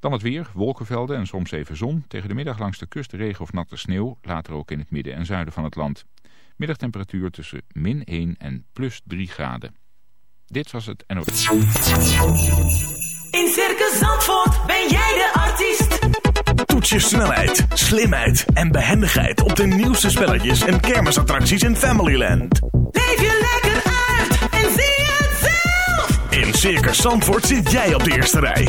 Dan het weer, wolkenvelden en soms even zon. Tegen de middag langs de kust regen of natte sneeuw. Later ook in het midden en zuiden van het land. Middagtemperatuur tussen min 1 en plus 3 graden. Dit was het NOS. In Circus Zandvoort ben jij de artiest. Toets je snelheid, slimheid en behendigheid op de nieuwste spelletjes en kermisattracties in Familyland. Leef je lekker uit en zie het zelf. In Circus Zandvoort zit jij op de eerste rij.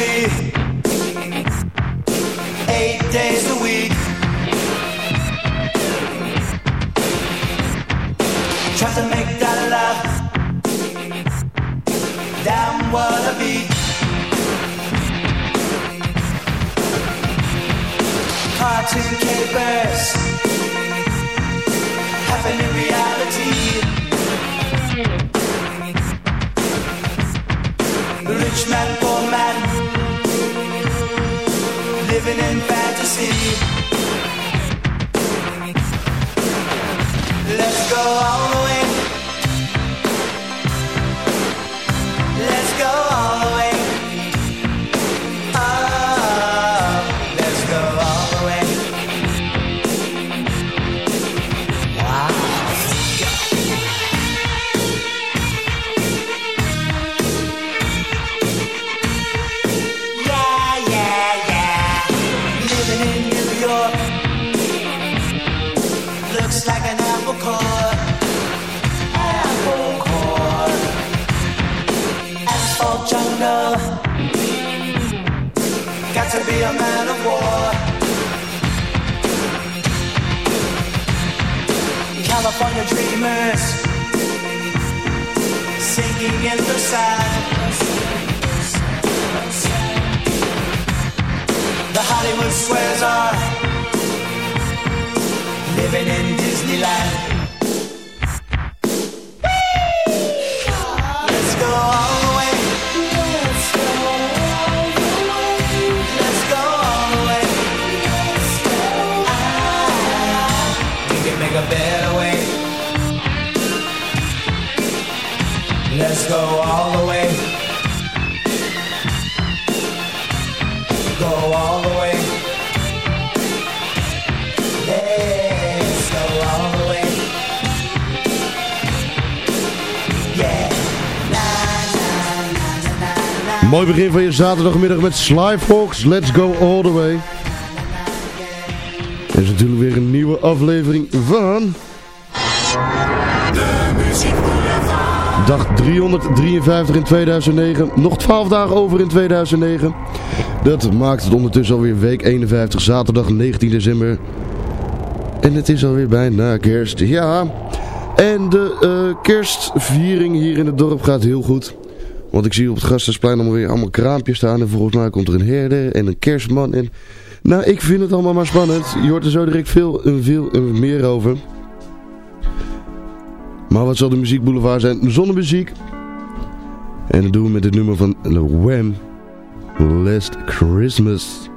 In go all the way. Go all the way. Let's go all the way. Yeah. Na, na, na, na, na, na. Mooi begin van je zaterdagmiddag met Sly Fox. Let's go all the way. Er is natuurlijk weer een nieuwe aflevering van... Dag 353 in 2009. Nog 12 dagen over in 2009. Dat maakt het ondertussen alweer week 51, zaterdag 19 december. En het is alweer bijna kerst. Ja. En de eh, kerstviering hier in het dorp gaat heel goed. Want ik zie op het Gasthuisplein allemaal weer allemaal kraampjes staan. En volgens mij komt er een herder en een kerstman. En, nou, ik vind het allemaal maar spannend. Je hoort er zo direct veel, veel meer over. Maar wat zal de muziekboulevard zijn zonder muziek? En dat doen we met het nummer van Wham! Last Christmas.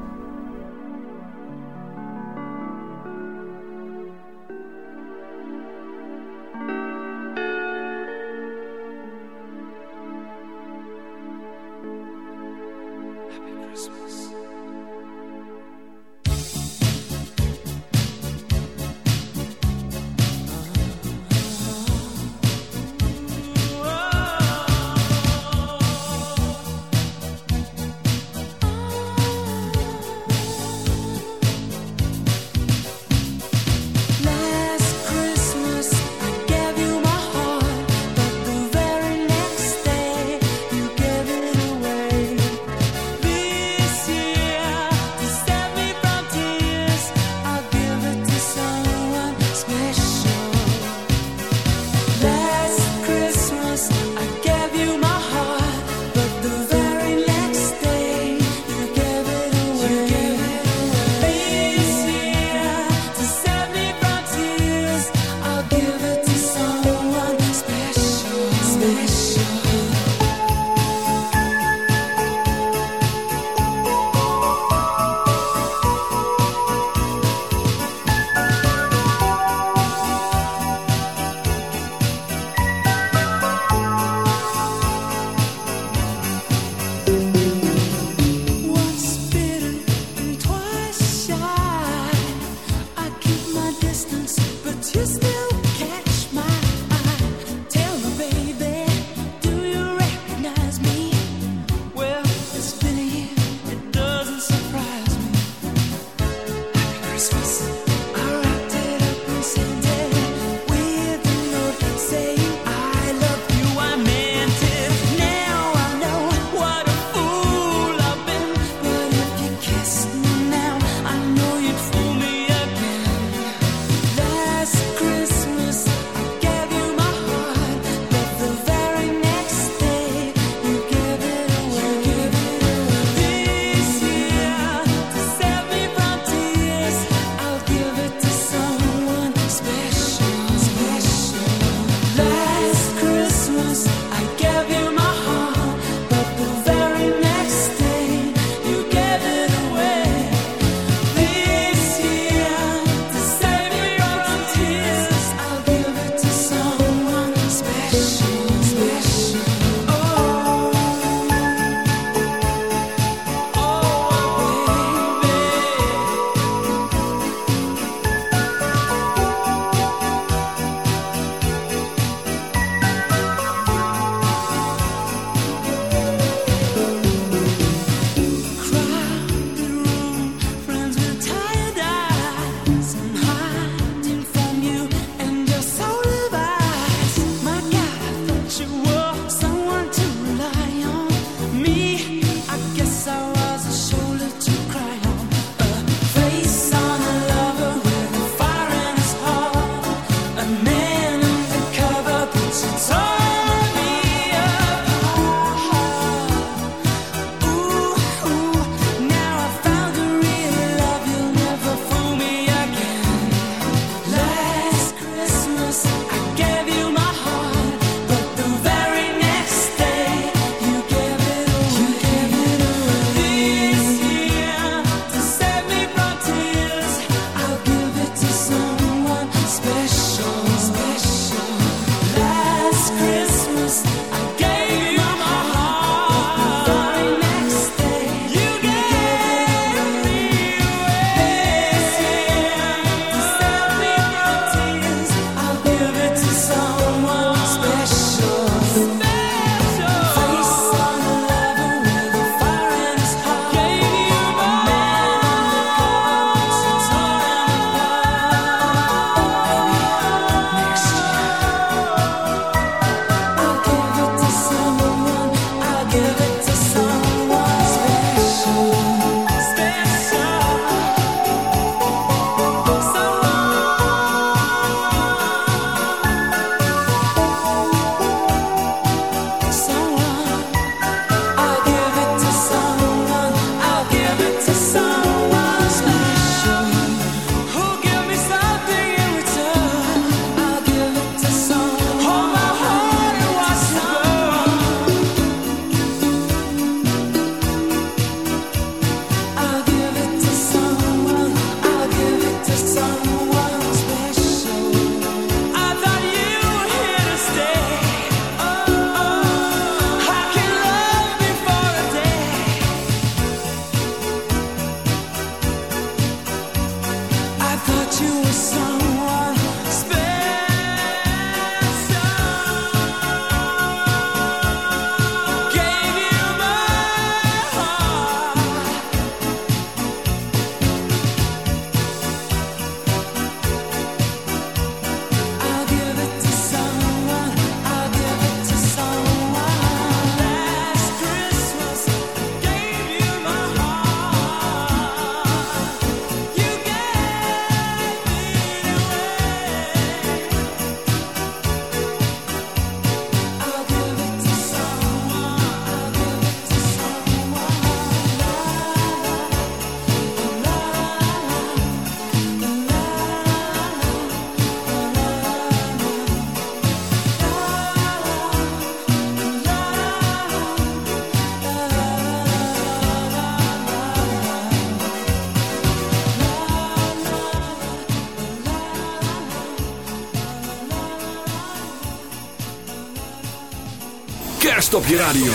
Kerst op je radio.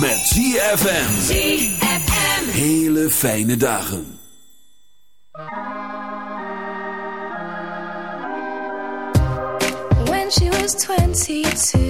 Met ZFM. Hele fijne dagen. When she was 22,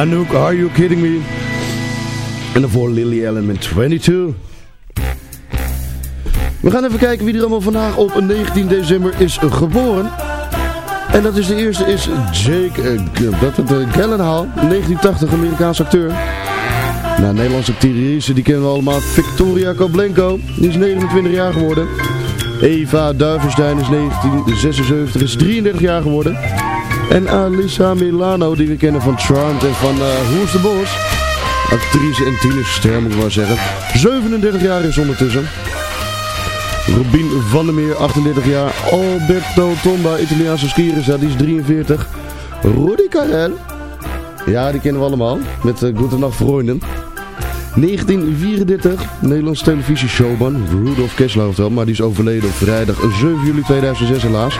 Anouk, Are You Kidding Me? En daarvoor Lily Allen met 22. We gaan even kijken wie er allemaal vandaag op 19 december is geboren. En dat is de eerste is Jake uh, Gyllenhaal, 1980 Amerikaans acteur. Nou, Nederlandse actrice, die kennen we allemaal. Victoria Koblenko, die is 29 jaar geworden. Eva Duivenstein is 1976, is 33 jaar geworden. En Alissa Milano, die we kennen van Charmed en van uh, the Boss. Actrice en tienerster, moet ik maar zeggen. 37 jaar is ondertussen. Robin van der Meer, 38 jaar. Alberto Tomba, Italiaanse skierissa, die is 43. Rudy Karel. Ja, die kennen we allemaal. Met uh, Goedenacht Vrienden. 1934, Nederlands televisieshowman. Rudolf Kessler wel, maar die is overleden op vrijdag 7 juli 2006 helaas.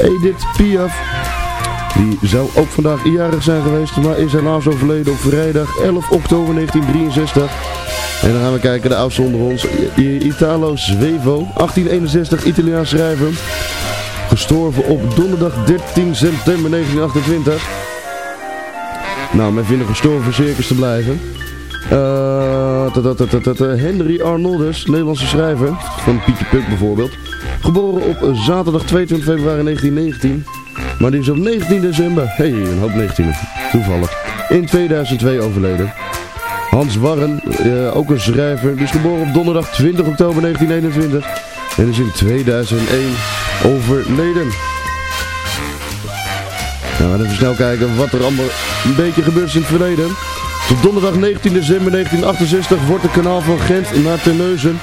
Edith Piaf. Die zou ook vandaag jarig zijn geweest, maar is helaas overleden op vrijdag 11 oktober 1963. En dan gaan we kijken, de oudste onder ons, Italo Svevo, 1861, Italiaans schrijver. Gestorven op donderdag 13 september 1928. Nou, men vindt een gestorven circus te blijven. Uh, Henry Arnoldus, Nederlandse schrijver, van Pietje Puk bijvoorbeeld. Geboren op zaterdag 22 februari 1919. Maar die is op 19 december, hey, een hoop 19 toevallig, in 2002 overleden. Hans Warren, uh, ook een schrijver, die is geboren op donderdag 20 oktober 1921 en is in 2001 overleden. Nou, even snel kijken wat er allemaal een beetje gebeurd is in het verleden. Tot donderdag 19 december 1968 wordt het kanaal van Gent naar Terneuzen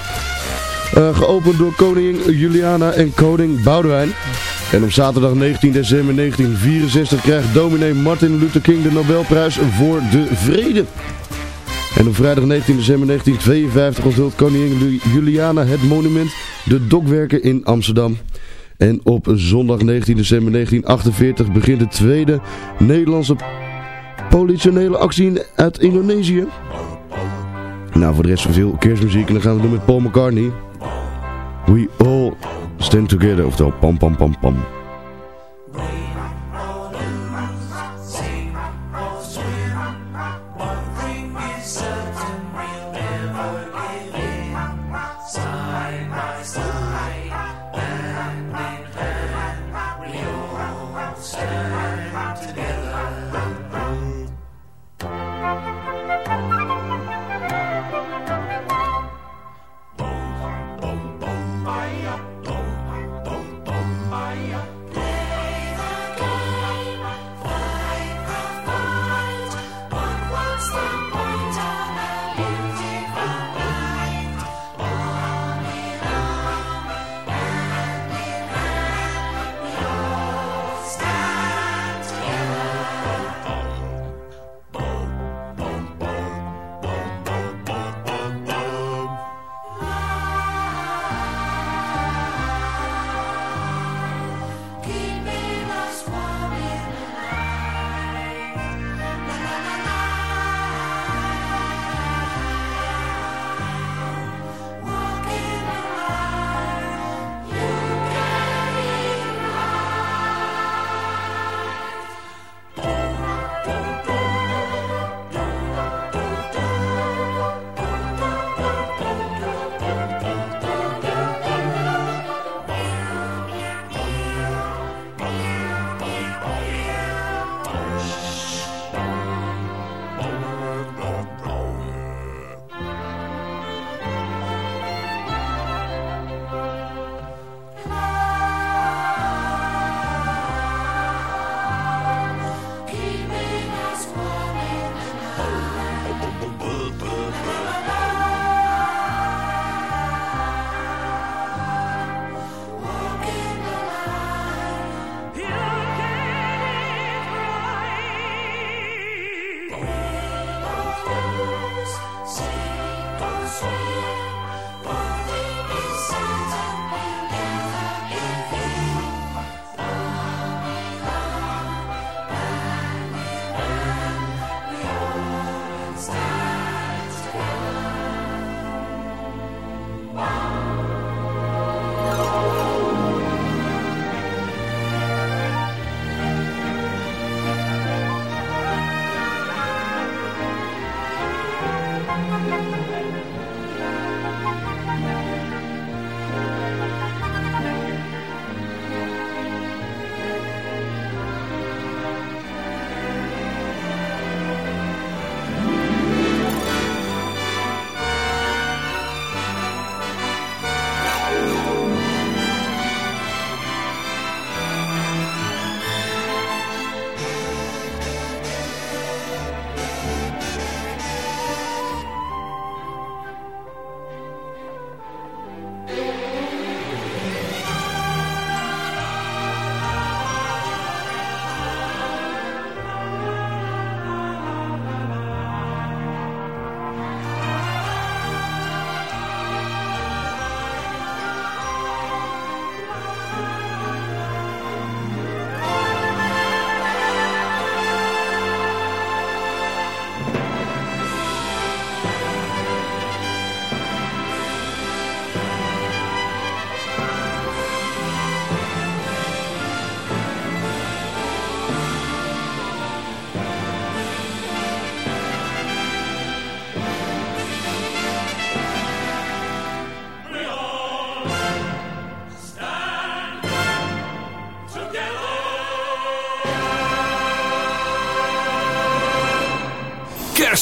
uh, geopend door koningin Juliana en koning Boudewijn. En op zaterdag 19 december 1964 krijgt dominee Martin Luther King de Nobelprijs voor de vrede. En op vrijdag 19 december 1952 onthult koningin Juliana het monument De Dokwerken in Amsterdam. En op zondag 19 december 1948 begint de tweede Nederlandse politionele actie uit Indonesië. Nou, voor de rest veel kerstmuziek en dan gaan we doen met Paul McCartney. We all stand together, oftewel pam pam pam pam.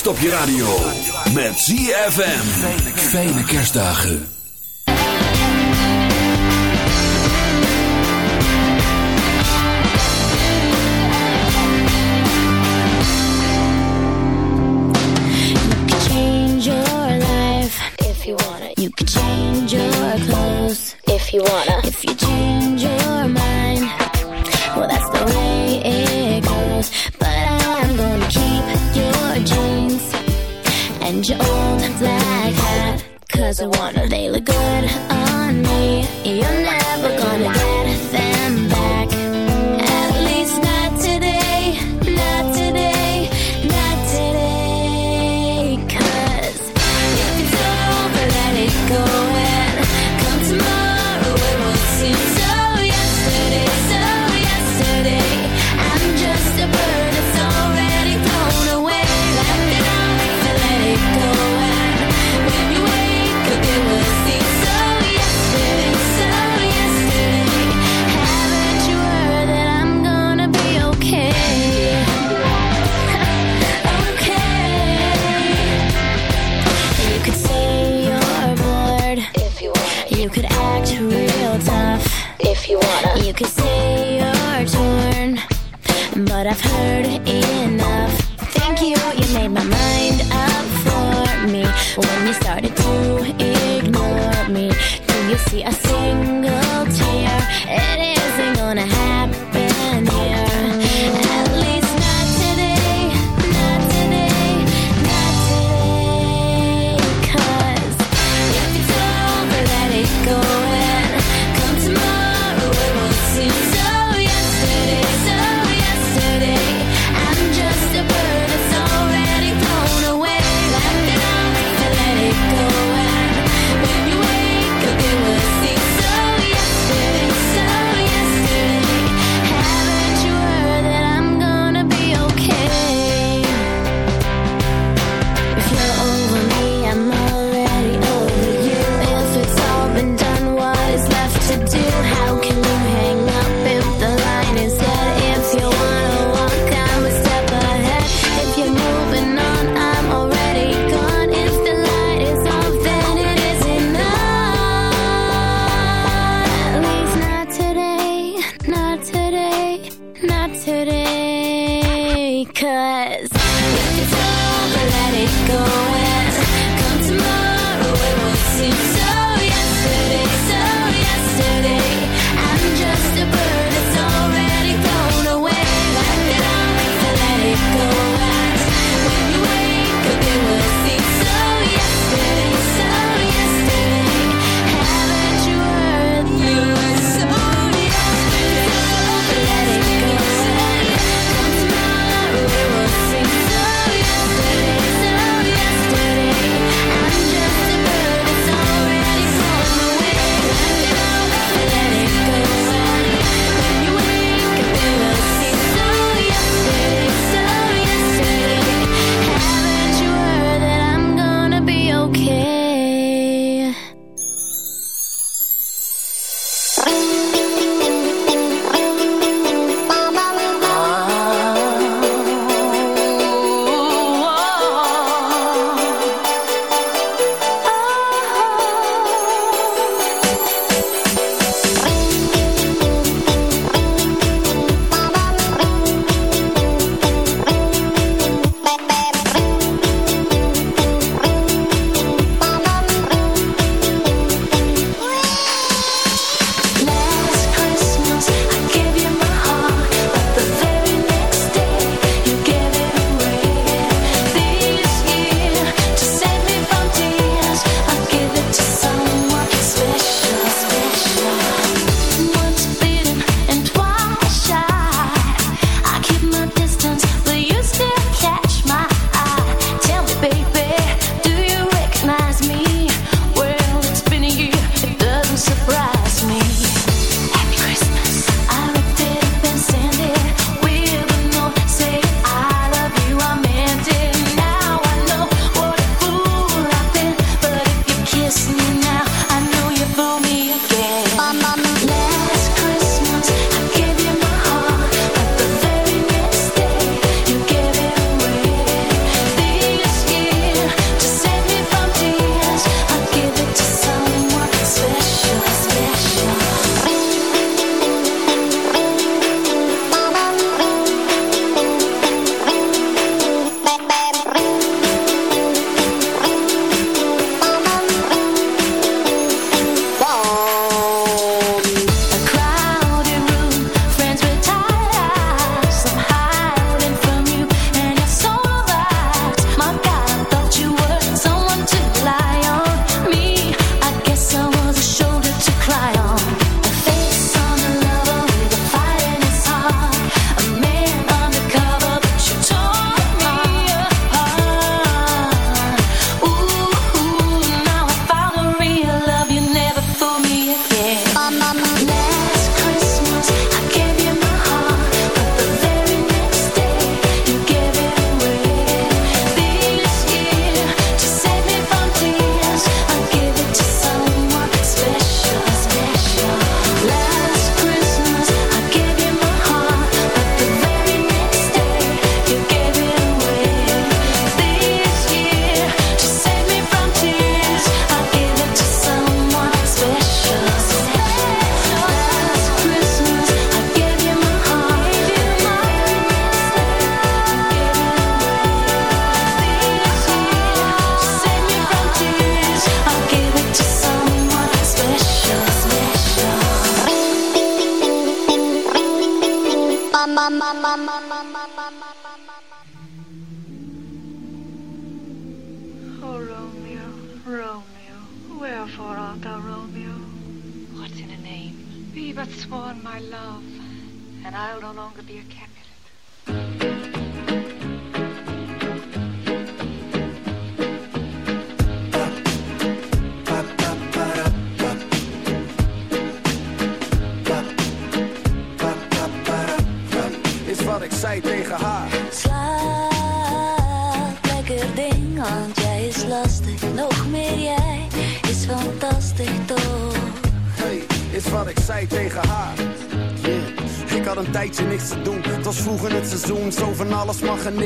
Op je radio. Met ZFM. Fijne kerstdagen. You change your clothes if you wanna. If you change your Cause I wanna, they look good on me. You're heard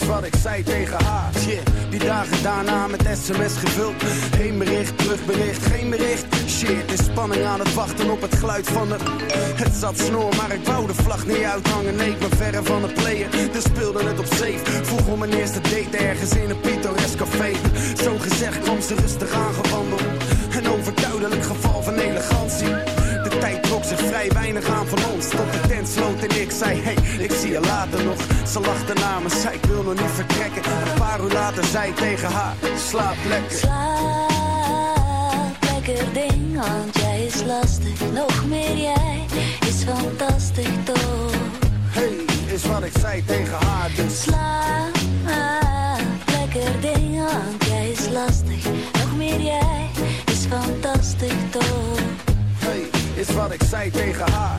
Is wat ik zei tegen haar. Shit, die dagen daarna met sms gevuld. Heen bericht, terugbericht, geen bericht. Shit, is spanning aan het wachten op het geluid van de... Het zat snor, maar ik wou de vlag niet uithangen. Nee, ik ben verre van het player, dus speelde het op safe. Vroeg om mijn eerste date ergens in een pittoresk café. Zo gezegd kwam ze rustig aangewandeld. Een overduidelijk geval van elegantie. De tijd trok zich vrij weinig aan van ons. Tot de tent sloot en ik zei, hey, je later nog. Ze lachte me, zei ik wil nog niet vertrekken. Een paar uur later zei tegen haar, slaap lekker. Slaap, lekker ding, want jij is lastig. Nog meer jij is fantastisch toch? Hey, is wat ik zei tegen haar, dus. Slaap, lekker ding, want jij is lastig. Nog meer jij is fantastisch toch? Hey, is wat ik zei tegen haar.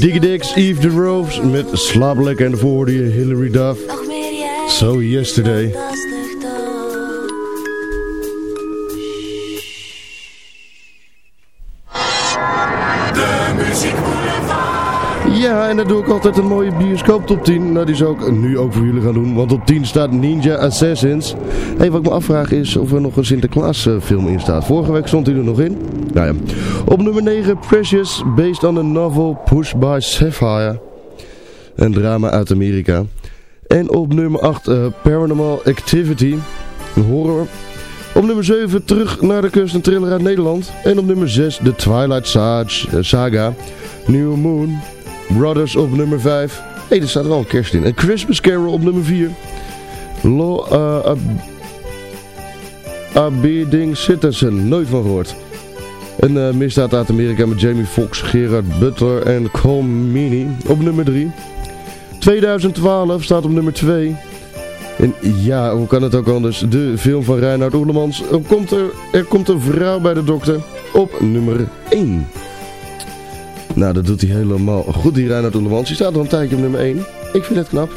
jij is Diggy Dix, Eve the Rose met Slaap en hoorde je Hilary Duff. So Yesterday. En dan doe ik altijd een mooie bioscoop top 10. Nou, die zou ik nu ook voor jullie gaan doen. Want op 10 staat Ninja Assassins. Hey, wat ik me afvraag is of er nog een Sinterklaas eh, film in staat. Vorige week stond hij er nog in. Nou ja. Op nummer 9 Precious, based on a novel Pushed by Sapphire. Een drama uit Amerika. En op nummer 8 eh, Paranormal Activity. Een horror. Op nummer 7 terug naar de kust, een thriller uit Nederland. En op nummer 6 The Twilight eh, Saga. New Moon. Brothers op nummer 5. Hé, hey, er staat wel een kerst in. En Christmas Carol op nummer 4. Law uh, Ab Abiding Citizen. Nooit van gehoord. Een eh, misdaad uit Amerika met Jamie Foxx, Gerard Butler en Meany op nummer 3. 2012 staat op nummer 2. En ja, hoe kan het ook anders? De film van Reinhard Oerlemans. Er komt, er, er komt een vrouw bij de dokter op nummer 1. Nou, dat doet hij helemaal goed, die Reinhard Oerlemans. Die staat al een tijdje op nummer 1. Ik vind het knap.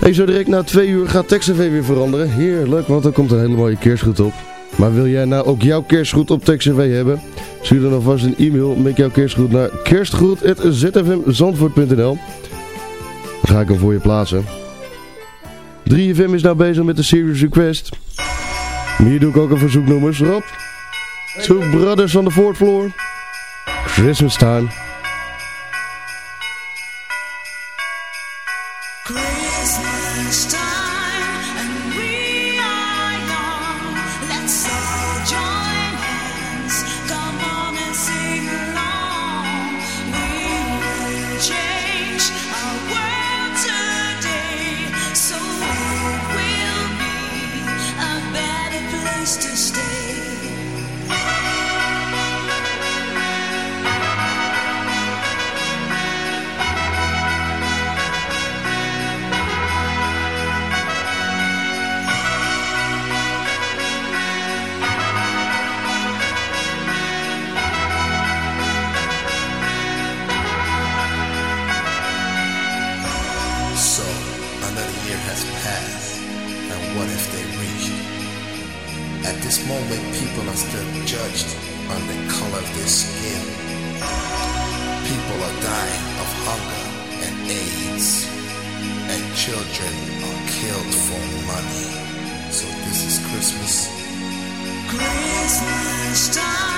Hey, zo direct na twee uur gaat TextTV weer veranderen. Heerlijk, want er komt een hele mooie kerstgoed op. Maar wil jij nou ook jouw kerstgoed op TextTV hebben? Stuur dan alvast een e-mail met jouw kerstgoed naar kerstgoed.zfmzandvoort.nl Dan ga ik hem voor je plaatsen. 3FM is nou bezig met de Serious Request. Hier doe ik ook een verzoeknummers. Rob. Two Brothers on the Fourth Floor. Christmas Time. Hunger and AIDS, and children are killed for money. So this is Christmas. Christmas time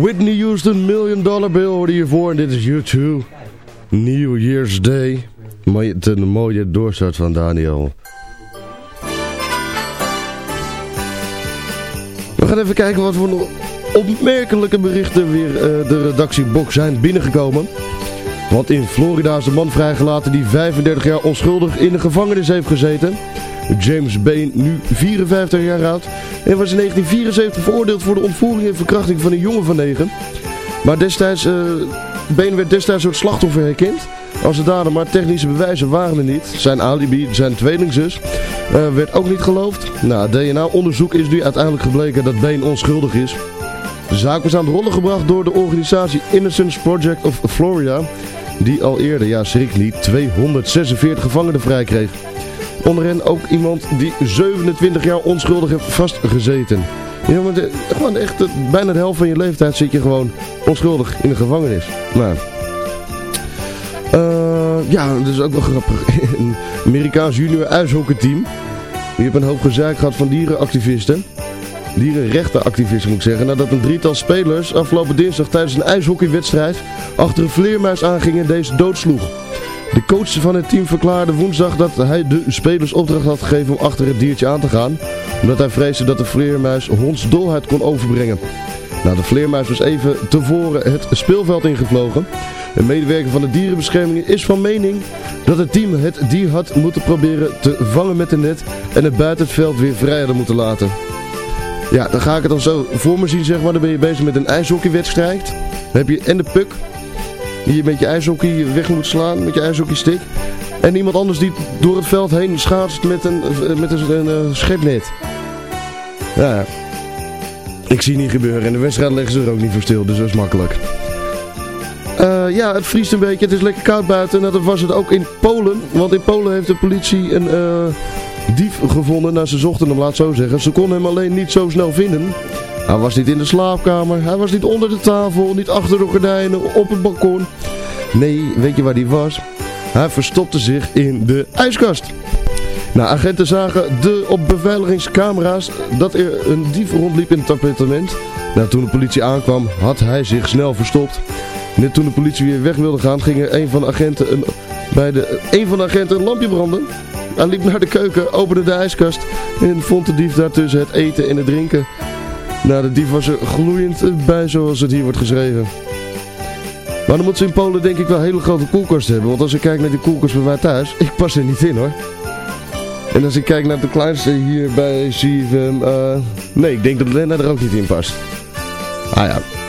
Whitney Houston, Million Dollar Bill hoorde hiervoor. En dit is U2. New Year's Day. Met een mooie doorstart van Daniel. We gaan even kijken wat voor opmerkelijke berichten weer eh, de redactiebox zijn binnengekomen. Want in Florida is een man vrijgelaten die 35 jaar onschuldig in de gevangenis heeft gezeten. James Bain, nu 54 jaar oud. En was in 1974 veroordeeld voor de ontvoering en verkrachting van een jongen van 9. Maar destijds, eh Bain werd destijds door slachtoffer herkend. Als de dader, maar technische bewijzen waren er niet. Zijn alibi, zijn tweelingzus, eh, werd ook niet geloofd. Nou, DNA-onderzoek is nu uiteindelijk gebleken dat Bain onschuldig is. De zaak was aan het rollen gebracht door de organisatie Innocence Project of Florida. Die al eerder, ja schrik niet, 246 gevangenen vrijkreeg. Onder hen ook iemand die 27 jaar onschuldig heeft vastgezeten. Ja, maar gewoon echt, bijna de helft van je leeftijd zit je gewoon onschuldig in de gevangenis. Nou, eh, ja, dat is ook wel grappig. Een Amerikaans junior ijshockeyteam. Die heeft een hoop gezeik gehad van dierenactivisten. Dierenrechtenactivisten moet ik zeggen. Nadat een drietal spelers afgelopen dinsdag tijdens een ijshockeywedstrijd achter een vleermuis aanging en deze doodsloeg. De coach van het team verklaarde woensdag dat hij de spelers opdracht had gegeven om achter het diertje aan te gaan. Omdat hij vreesde dat de vleermuis hondsdolheid kon overbrengen. Nou, de vleermuis was even tevoren het speelveld ingevlogen. Een medewerker van de dierenbescherming is van mening dat het team het dier had moeten proberen te vangen met een net en het buiten het veld weer vrij hadden moeten laten. Ja, dan ga ik het dan zo voor me zien, zeg maar. Dan ben je bezig met een ijshockeywedstrijd. Heb je en de puck, die je met je ijshockey weg moet slaan, met je ijshockeystick. En iemand anders die door het veld heen schaatst met een, met een, schepnet. Ja, ik zie niet gebeuren. En de wedstrijd leggen ze er ook niet voor stil, dus dat is makkelijk. Eh, ja, het vriest een beetje. Het is lekker koud buiten. En dat was het ook in Polen. Want in Polen heeft de politie een eh, dief gevonden. Nou, ze zochten hem, laat zo zeggen. Ze konden hem alleen niet zo snel vinden. Hij was niet in de slaapkamer. Hij was niet onder de tafel. Niet achter de gordijnen. Op het balkon. Nee, weet je waar hij was? Hij verstopte zich in de ijskast. Nou, agenten zagen de op beveiligingscamera's dat er een dief rondliep in het appartement. Nou, toen de politie aankwam, had hij zich snel verstopt. Net toen de politie weer weg wilde gaan, ging er een van de agenten bij de, een van de agenten een lampje branden. Hij liep naar de keuken, opende de ijskast en vond de dief daartussen het eten en het drinken. Nou, de dief was er gloeiend bij, zoals het hier wordt geschreven. Maar dan moeten ze in Polen denk ik wel hele grote koelkasten hebben. Want als ik kijk naar die koelkast bij mij thuis, ik pas er niet in hoor. En als ik kijk naar de kleinste hier bij CFM, eh nee, ik denk dat Lena er ook niet in past. Ah ja.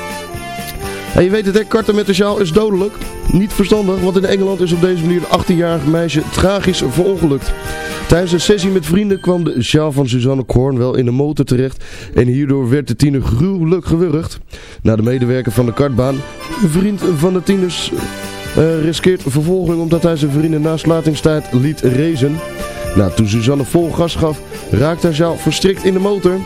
En je weet het, karten met de sjaal is dodelijk. Niet verstandig, want in Engeland is op deze manier een 18-jarig meisje tragisch verongelukt. Tijdens een sessie met vrienden kwam de sjaal van Suzanne Cornwell in de motor terecht en hierdoor werd de tiener gruwelijk gewurgd. Na de medewerker van de kartbaan, een vriend van de tieners, eh, riskeert vervolging omdat hij zijn vrienden na sluitingstijd liet racen. Nou, toen Suzanne vol gas gaf, raakte haar sjaal verstrikt in de motor.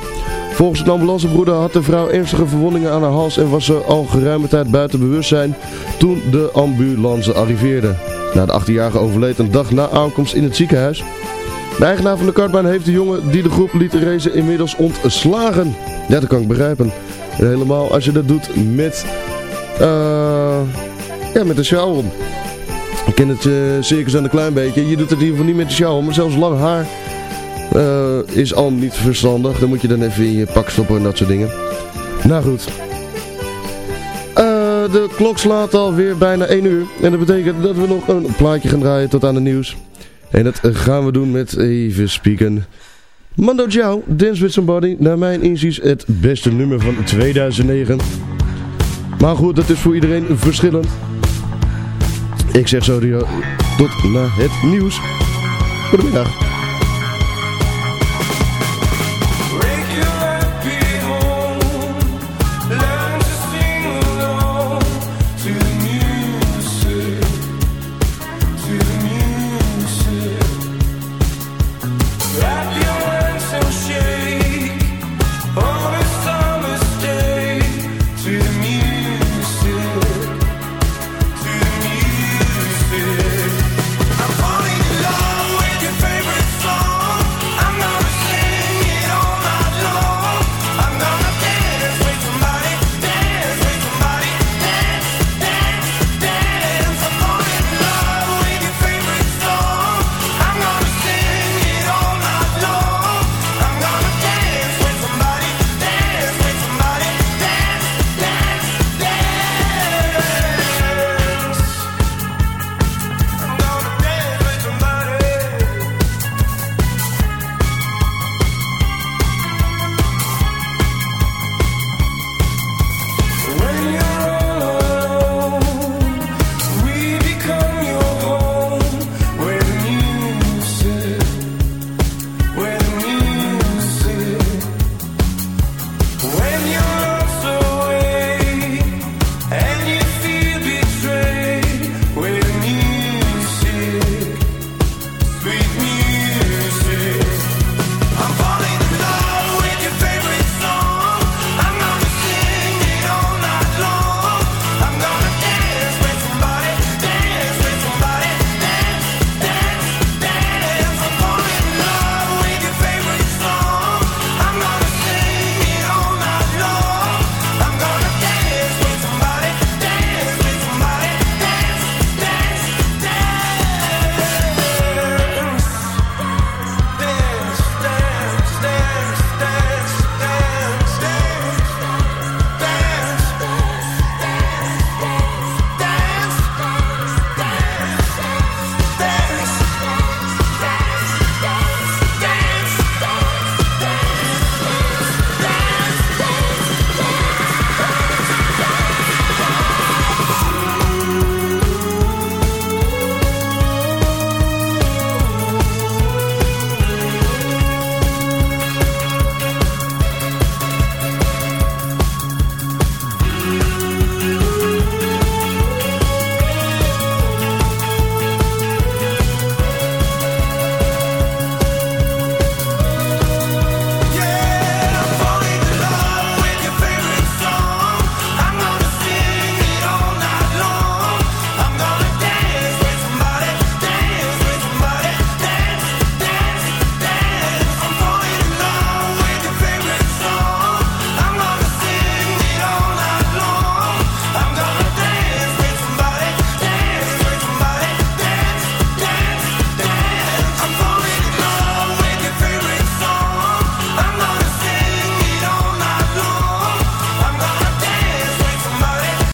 Volgens een ambulancebroeder had de vrouw ernstige verwondingen aan haar hals en was ze al geruime tijd buiten bewustzijn toen de ambulance arriveerde. Na de 18-jarige overleed een dag na aankomst in het ziekenhuis. De eigenaar van de kartbaan heeft de jongen die de groep liet racen inmiddels ontslagen. Ja, dat kan ik begrijpen. En helemaal als je dat doet met, eh ja, met een sjaal. Ik ken het eh, circus een klein beetje. Je doet het in ieder geval niet met de om, maar zelfs lang haar eh, is al niet verstandig. Dan moet je dan even in je pak stoppen en dat soort dingen. Nou goed. Eh, de klok slaat alweer bijna 1 uur. En dat betekent dat we nog een plaatje gaan draaien tot aan het nieuws. En dat gaan we doen met even spieken. Mando Dance With Somebody. Naar mijn inziens het beste nummer van 2009. Maar goed, dat is voor iedereen verschillend. Ik zeg zo tot na het nieuws. Goedemiddag.